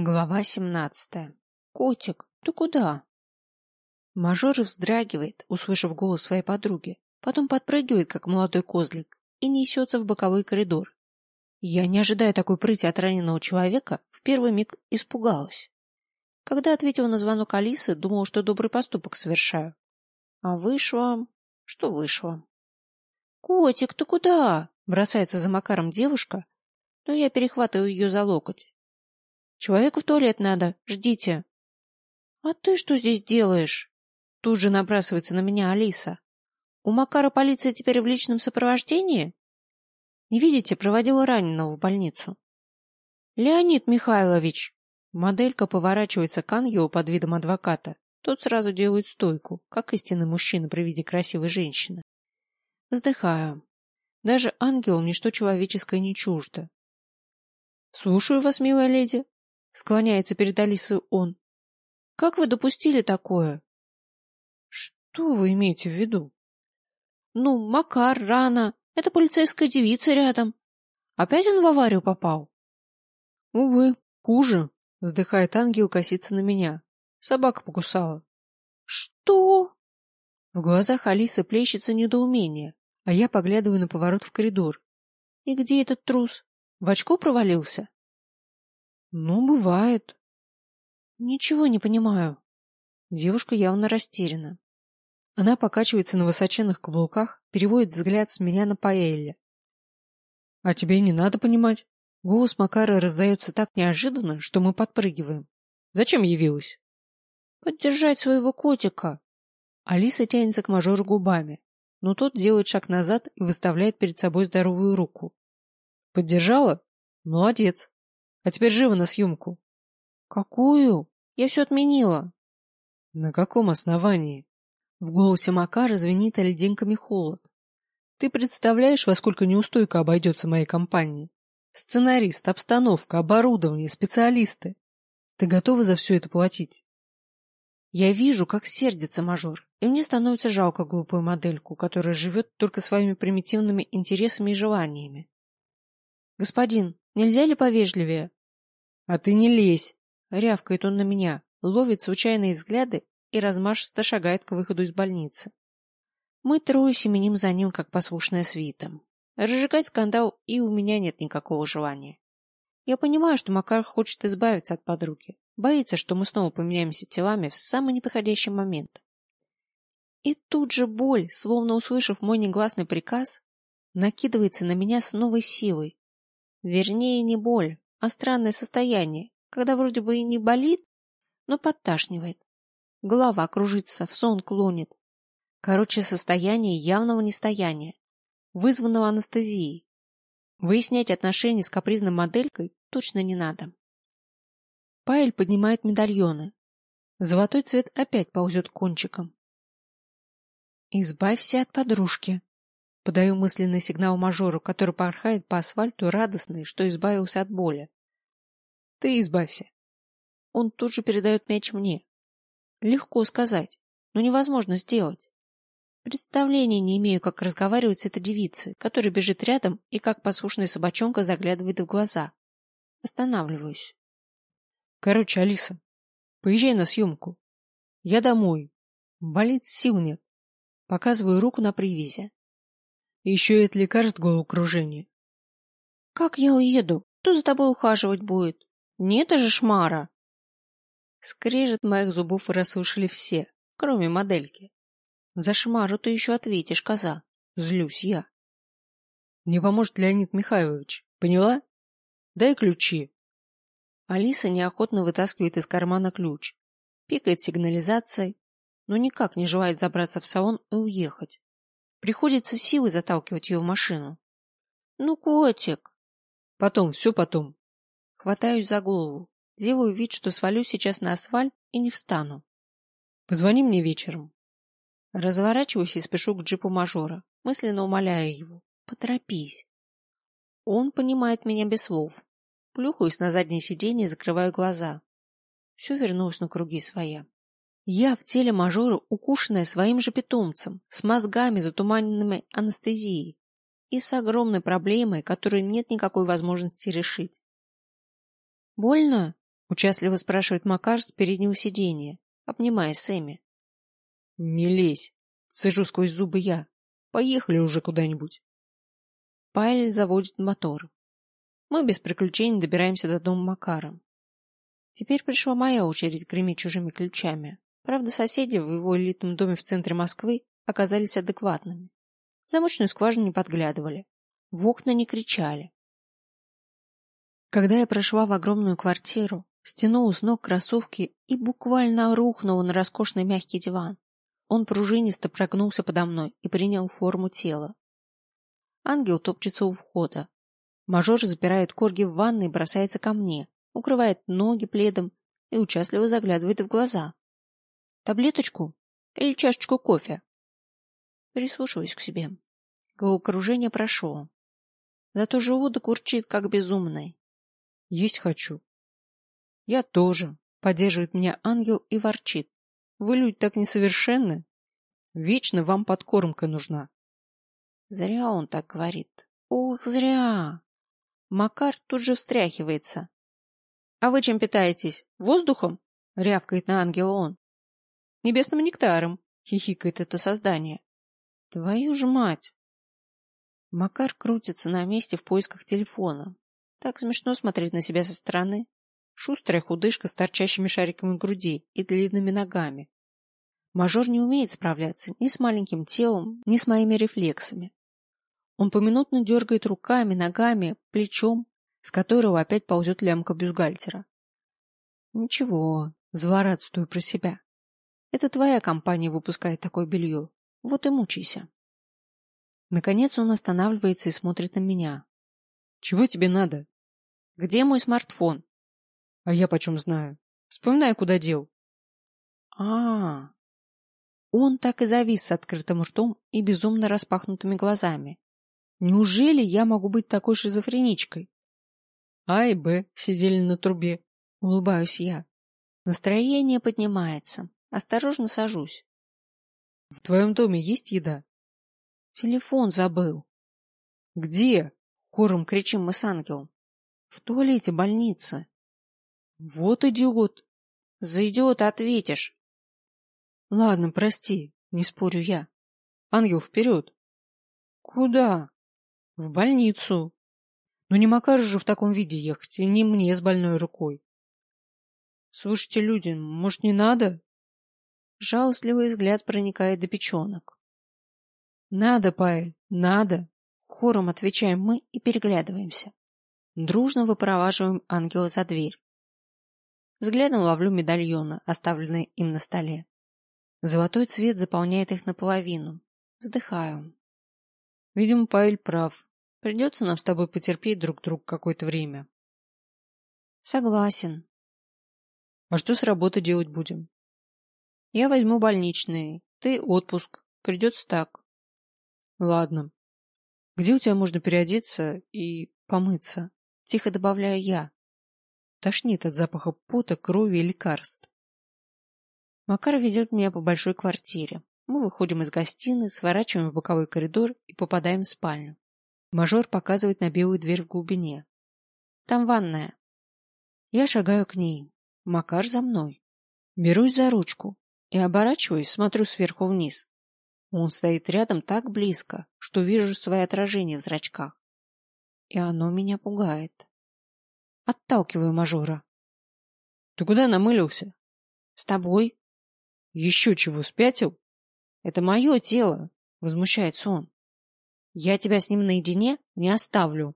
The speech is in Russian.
Глава семнадцатая. Котик, ты куда? Мажор вздрагивает, услышав голос своей подруги, потом подпрыгивает, как молодой козлик, и несется в боковой коридор. Я, не ожидая такой прыти от раненого человека, в первый миг испугалась. Когда ответила на звонок Алисы, думала, что добрый поступок совершаю. А вышло... Что вышло? «Котик, ты куда?» — бросается за Макаром девушка, но я перехватываю ее за локоть. Человеку в туалет надо. Ждите. А ты что здесь делаешь? Тут же набрасывается на меня Алиса. У Макара полиция теперь в личном сопровождении? Не видите, проводила раненого в больницу. Леонид Михайлович. Моделька поворачивается к ангелу под видом адвоката. Тот сразу делает стойку, как истинный мужчина при виде красивой женщины. Вздыхаю. Даже ангелу ничто человеческое не чуждо. — Слушаю вас, милая леди, Склоняется перед Алисой он. Как вы допустили такое? Что вы имеете в виду? Ну, Макар, рано. Это полицейская девица рядом. Опять он в аварию попал? Увы, хуже. Вздыхает ангел, косится на меня. Собака покусала. Что? В глазах Алисы плещется недоумение, а я поглядываю на поворот в коридор. И где этот трус? В очко провалился? Ну, бывает. Ничего не понимаю. Девушка явно растеряна. Она покачивается на высоченных каблуках, переводит взгляд с меня на Паэлья. — А тебе не надо понимать. Голос Макара раздается так неожиданно, что мы подпрыгиваем. Зачем явилась? — Поддержать своего котика. Алиса тянется к мажору губами, но тот делает шаг назад и выставляет перед собой здоровую руку. — Поддержала? Молодец. А теперь живо на съемку. Какую? Я все отменила. На каком основании? В голосе Макара звенит льдинками холод. Ты представляешь, во сколько неустойка обойдется моей компании? Сценарист, обстановка, оборудование, специалисты. Ты готова за все это платить? Я вижу, как сердится мажор, и мне становится жалко глупую модельку, которая живет только своими примитивными интересами и желаниями. Господин, Нельзя ли повежливее? — А ты не лезь! — рявкает он на меня, ловит случайные взгляды и размашисто шагает к выходу из больницы. Мы трое семеним за ним, как послушная свита. Разжигать скандал и у меня нет никакого желания. Я понимаю, что Макар хочет избавиться от подруги, боится, что мы снова поменяемся телами в самый неподходящий момент. И тут же боль, словно услышав мой негласный приказ, накидывается на меня с новой силой, Вернее, не боль, а странное состояние, когда вроде бы и не болит, но подташнивает. Голова кружится, в сон клонит. Короче, состояние явного нестояния, вызванного анестезией. Выяснять отношения с капризной моделькой точно не надо. Паэль поднимает медальоны. Золотой цвет опять ползет кончиком. «Избавься от подружки», Подаю мысленный сигнал мажору, который порхает по асфальту радостный, что избавился от боли. Ты избавься. Он тут же передает мяч мне. Легко сказать, но невозможно сделать. Представления не имею, как разговаривать с этой девицей, которая бежит рядом и как послушная собачонка заглядывает в глаза. Останавливаюсь. Короче, Алиса, поезжай на съемку. Я домой. Болит сил нет. Показываю руку на привязи. Еще и от лекарств головокружение. — Как я уеду? Кто за тобой ухаживать будет? Нет же шмара. Скрежет моих зубов расслышали все, кроме модельки. За шмару ты еще ответишь, коза. Злюсь я. Не поможет Леонид Михайлович, поняла? Дай ключи. Алиса неохотно вытаскивает из кармана ключ, пикает сигнализацией, но никак не желает забраться в салон и уехать. Приходится силой заталкивать ее в машину. Ну, котик. Потом, все потом. Хватаюсь за голову. Делаю вид, что свалю сейчас на асфальт и не встану. Позвони мне вечером. Разворачиваюсь и спешу к джипу мажора, мысленно умоляя его. Поторопись. Он понимает меня без слов. Плюхаюсь на заднее сиденье и закрываю глаза. Все вернулось на круги своя. Я в теле мажора, укушенная своим же питомцем, с мозгами, затуманенными анестезией, и с огромной проблемой, которую нет никакой возможности решить. «Больно?» Участливо спрашивает Макар с переднего сиденья, обнимая Сэмми. Не лезь. Сижу сквозь зубы я. Поехали уже куда-нибудь. Пайль заводит мотор. Мы без приключений добираемся до дома Макара. Теперь пришла моя очередь греметь чужими ключами. Правда, соседи в его элитном доме в центре Москвы оказались адекватными. В замочную скважину не подглядывали. В окна не кричали. Когда я прошла в огромную квартиру, стянула с ног кроссовки и буквально рухнула на роскошный мягкий диван. Он пружинисто прогнулся подо мной и принял форму тела. Ангел топчется у входа. Мажор запирает корги в ванной и бросается ко мне, укрывает ноги пледом и участливо заглядывает в глаза. Таблеточку или чашечку кофе? Прислушиваюсь к себе. Головокружение прошло. Зато желудок урчит, как безумный. Есть хочу. Я тоже. Поддерживает меня ангел и ворчит. Вы люди так несовершенны. Вечно вам подкормка нужна. Зря он так говорит. Ох, зря. Макар тут же встряхивается. — А вы чем питаетесь? Воздухом? — рявкает на ангела он. — Небесным нектаром, — хихикает это создание. — Твою ж мать! Макар крутится на месте в поисках телефона. Так смешно смотреть на себя со стороны. Шустрая худышка с торчащими шариками груди и длинными ногами. Мажор не умеет справляться ни с маленьким телом, ни с моими рефлексами. Он поминутно дергает руками, ногами, плечом, с которого опять ползет лямка бюстгальтера. Ничего, злорадствую про себя. Это твоя компания выпускает такое белье. Вот и мучайся. Наконец он останавливается и смотрит на меня. Чего тебе надо? Где мой смартфон? А я почем знаю? Вспоминай, куда дел. А, -а, а Он так и завис с открытым ртом и безумно распахнутыми глазами. Неужели я могу быть такой шизофреничкой? А и Б сидели на трубе. Улыбаюсь я. Настроение поднимается. Осторожно сажусь. В твоем доме есть еда? Телефон забыл. Где? Хором кричим мы с ангелом. В туалете больницы. Вот идиот. За идиота ответишь. Ладно, прости, не спорю я. Ангел, вперед. Куда? В больницу. Ну не Макар же в таком виде ехать, и не мне с больной рукой. Слушайте, люди, может, не надо? Жалостливый взгляд проникает до печенок. Надо, Паэль, надо. Хором отвечаем мы и переглядываемся. Дружно выпроваживаем ангела за дверь. Взглядом ловлю медальоны, оставленные им на столе. Золотой цвет заполняет их наполовину. Вздыхаю. Видимо, Паэль прав. Придется нам с тобой потерпеть друг друга какое-то время. Согласен. А что с работы делать будем? Я возьму больничный, ты отпуск. Придется так. Ладно. Где у тебя можно переодеться и помыться? Тихо добавляю я, Тошнит от запаха пота, крови и лекарств. Макар ведет меня по большой квартире. Мы выходим из гостиной, сворачиваем в боковой коридор и попадаем в спальню. Мажор показывает на белую дверь в глубине. Там ванная. Я шагаю к ней. Макар за мной. Берусь за ручку и оборачиваюсь, смотрю сверху вниз. Он стоит рядом так близко, что вижу свое отражение в зрачках. И оно меня пугает. Отталкиваю мажора. — Ты куда намылился? — С тобой. — Еще чего, спятил? — Это мое тело, — возмущается он. — Я тебя с ним наедине не оставлю.